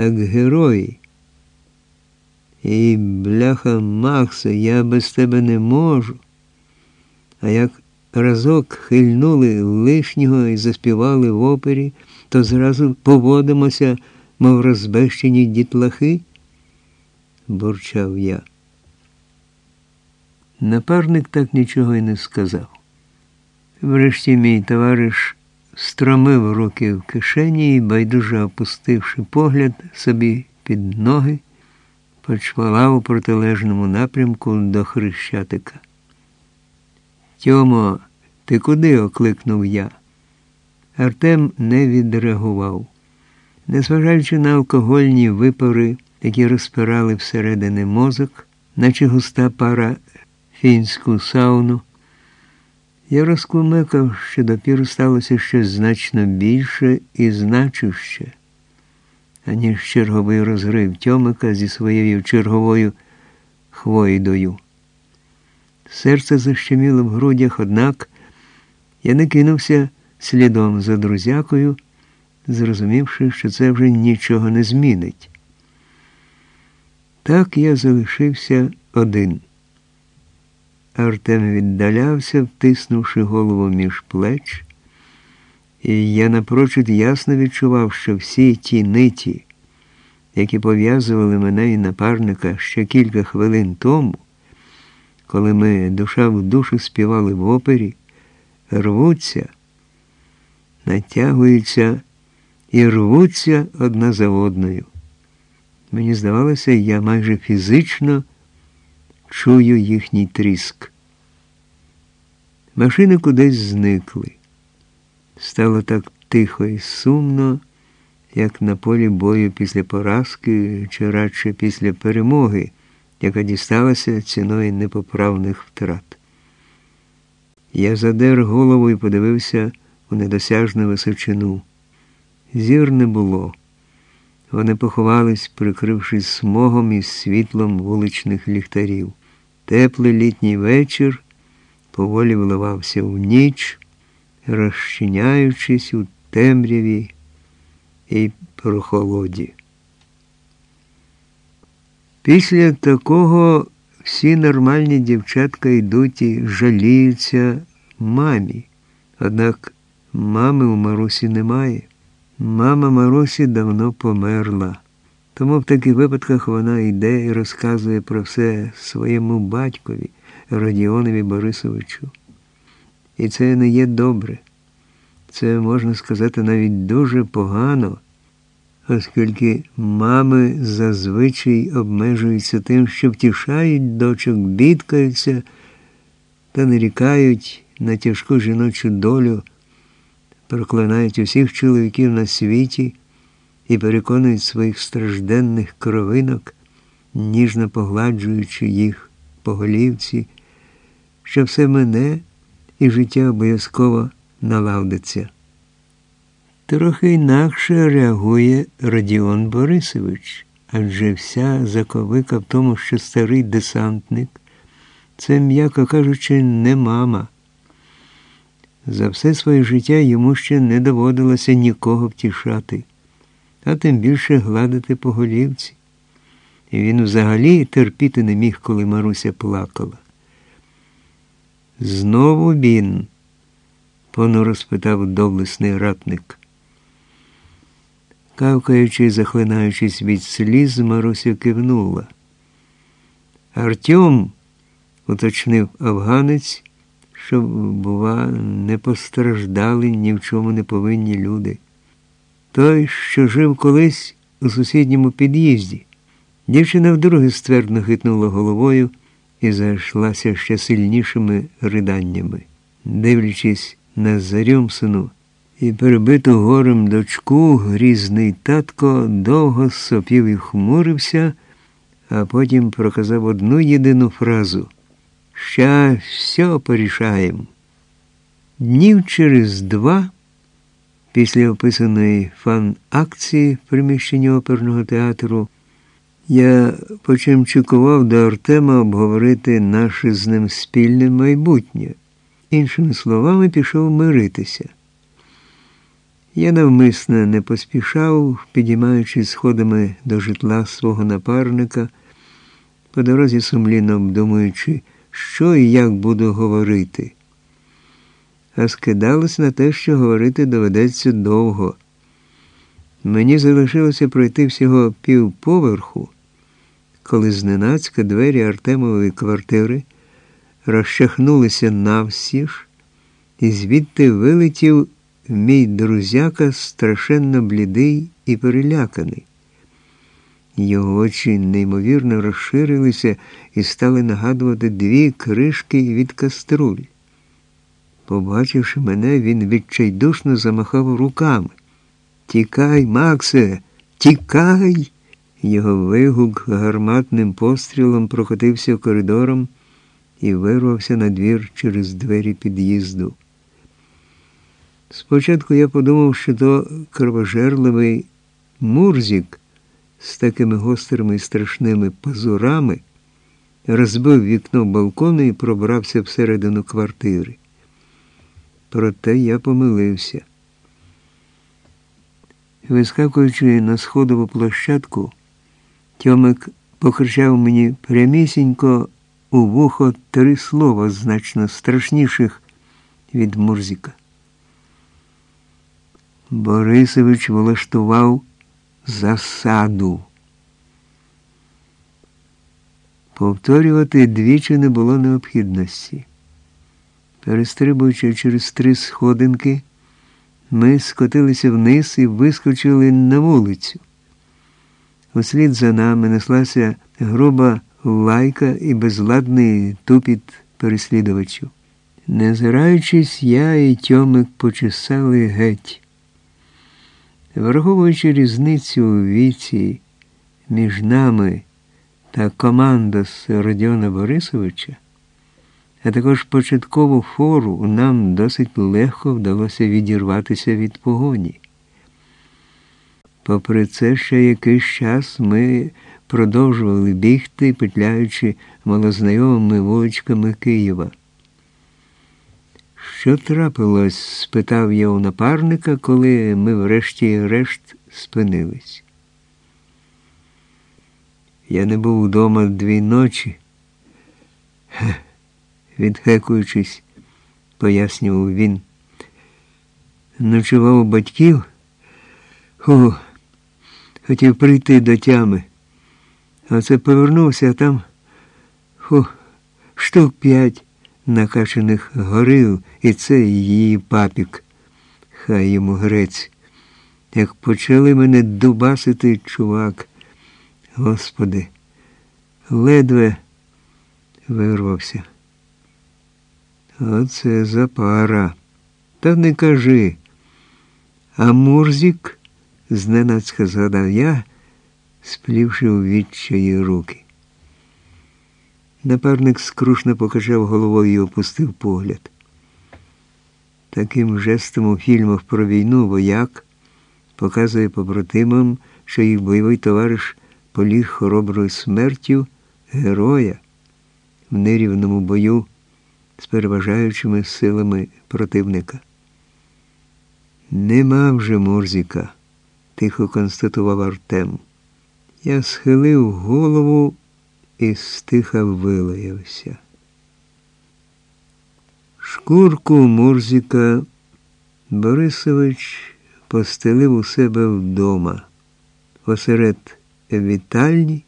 так герої. І, бляха, Макса, я без тебе не можу. А як разок хильнули лишнього і заспівали в опері, то зразу поводимося, мов розбещені дітлахи, бурчав я. Напарник так нічого й не сказав. Врешті мій товариш стромив руки в кишені і, байдуже опустивши погляд собі під ноги, почвалав у протилежному напрямку до Хрещатика. Тьомо, ти куди? окликнув я. Артем не відреагував. Незважаючи на алкогольні випари, які розпирали всередини мозок, наче густа пара фінську сауну, я розкумекав, що допіру сталося щось значно більше і значуще, аніж черговий розрив Тьомика зі своєю черговою хвойдою. Серце защеміло в грудях, однак я не кинувся слідом за друзякою, зрозумівши, що це вже нічого не змінить. Так я залишився один. Артем віддалявся, втиснувши голову між плеч, і я напрочуд ясно відчував, що всі ті ниті, які пов'язували мене і напарника ще кілька хвилин тому, коли ми душа в душу співали в опері, рвуться, натягуються і рвуться одна за одною. Мені здавалося, я майже фізично чую їхній тріск. Машини кудись зникли. Стало так тихо і сумно, як на полі бою після поразки, чи радше після перемоги, яка дісталася ціною непоправних втрат. Я задер голову і подивився у недосяжну височину. Зір не було. Вони поховались, прикрившись смогом і світлом вуличних ліхтарів. Теплий літній вечір поволі вливався в ніч, розчиняючись у темряві і прохолоді. Після такого всі нормальні дівчатка йдуть і жаліються мамі. Однак мами у Марусі немає. Мама Марусі давно померла. Тому в таких випадках вона йде і розказує про все своєму батькові, Радіонові Борисовичу. І це не є добре. Це можна сказати навіть дуже погано, оскільки мами зазвичай обмежуються тим, що втішають дочок, бідкаються та нарікають на тяжку жіночу долю, проклинають усіх чоловіків на світі і переконують своїх стражденних кровинок, ніжно погладжуючи їх по голівці, що все мене і життя обов'язково налагодиться. Трохи інакше реагує Радіон Борисович, адже вся заковика в тому, що старий десантник це, м'яко кажучи, не мама. За все своє життя йому ще не доводилося нікого втішати а тим більше гладити по голівці. І він взагалі терпіти не міг, коли Маруся плакала. Знову він? понуро спитав доблесний ратник. Кавкаючи і захлинаючись від сліз, Маруся кивнула. Артем, уточнив афганець, щоб, бува, не постраждали ні в чому не повинні люди. Той, що жив колись у сусідньому під'їзді. Дівчина вдруге ствердно хитнула головою і зайшлася ще сильнішими риданнями. Дивлячись на зарюмсину і перебиту горем дочку, грізний татко довго сопів і хмурився, а потім проказав одну єдину фразу Ща все порішаємо. Днів через два. Після описаної фан-акції в приміщенні оперного театру я почимчикував до Артема обговорити наше з ним спільне майбутнє. Іншими словами, пішов миритися. Я навмисно не поспішав, підіймаючись сходами до житла свого напарника, по дорозі сумлінно обдумуючи, що і як буду говорити. А скидалось на те, що говорити доведеться довго. Мені залишилося пройти всього півповерху, коли зненацька двері Артемової квартири розчахнулися навсіж, і звідти вилетів мій друзяка страшенно блідий і переляканий. Його очі неймовірно розширилися і стали нагадувати дві кришки від каструль. Побачивши мене, він відчайдушно замахав руками. Тікай, Максе, тікай! Його вигук гарматним пострілом прокотився коридором і вирвався на двір через двері під'їзду. Спочатку я подумав, що то кровожерливий Мурзік з такими гострими і страшними пазурами розбив вікно балкону і пробрався всередину квартири. Проте я помилився. Вискакуючи на сходову площадку, Тьомик покричав мені прямісінько у вухо три слова значно страшніших від Мурзіка. Борисович влаштував засаду. Повторювати двічі не було необхідності. Перестрибуючи через три сходинки, ми скотилися вниз і вискочили на вулицю. Услід за нами неслася груба лайка і безладний тупіт переслідувачів. Не зираючись, я і Тьомик почесали геть. Враховуючи різницю у віці між нами та командос Родіона Борисовича, а також початкову фору нам досить легко вдалося відірватися від погоні. Попри це, ще якийсь час ми продовжували бігти, петляючи малознайомими вуличками Києва. Що трапилось? спитав я у напарника, коли ми врешті-решт спинились. Я не був вдома дві ночі, відхекуючись, пояснював він. Ночував у батьків, О, хотів прийти до тями. Оце повернувся, а там фу, штук п'ять накачаних горил, і це її папік. Хай йому грець. Як почали мене дубасити, чувак, Господи, ледве вирвався. Оце запара. Та не кажи. А Мурзік, зненацька згадав я, сплівши у відчаї руки. Напарник скрушно покачав головою і опустив погляд. Таким жестом у фільмах про війну вояк показує побратимам, що їх бойовий товариш поліг хороброю смертю героя в нерівному бою з переважаючими силами противника. Нема вже Мурзіка, тихо констатував Артем. Я схилив голову і стиха вилаявся. Шкурку Мурзіка Борисович постелив у себе вдома, посеред вітальні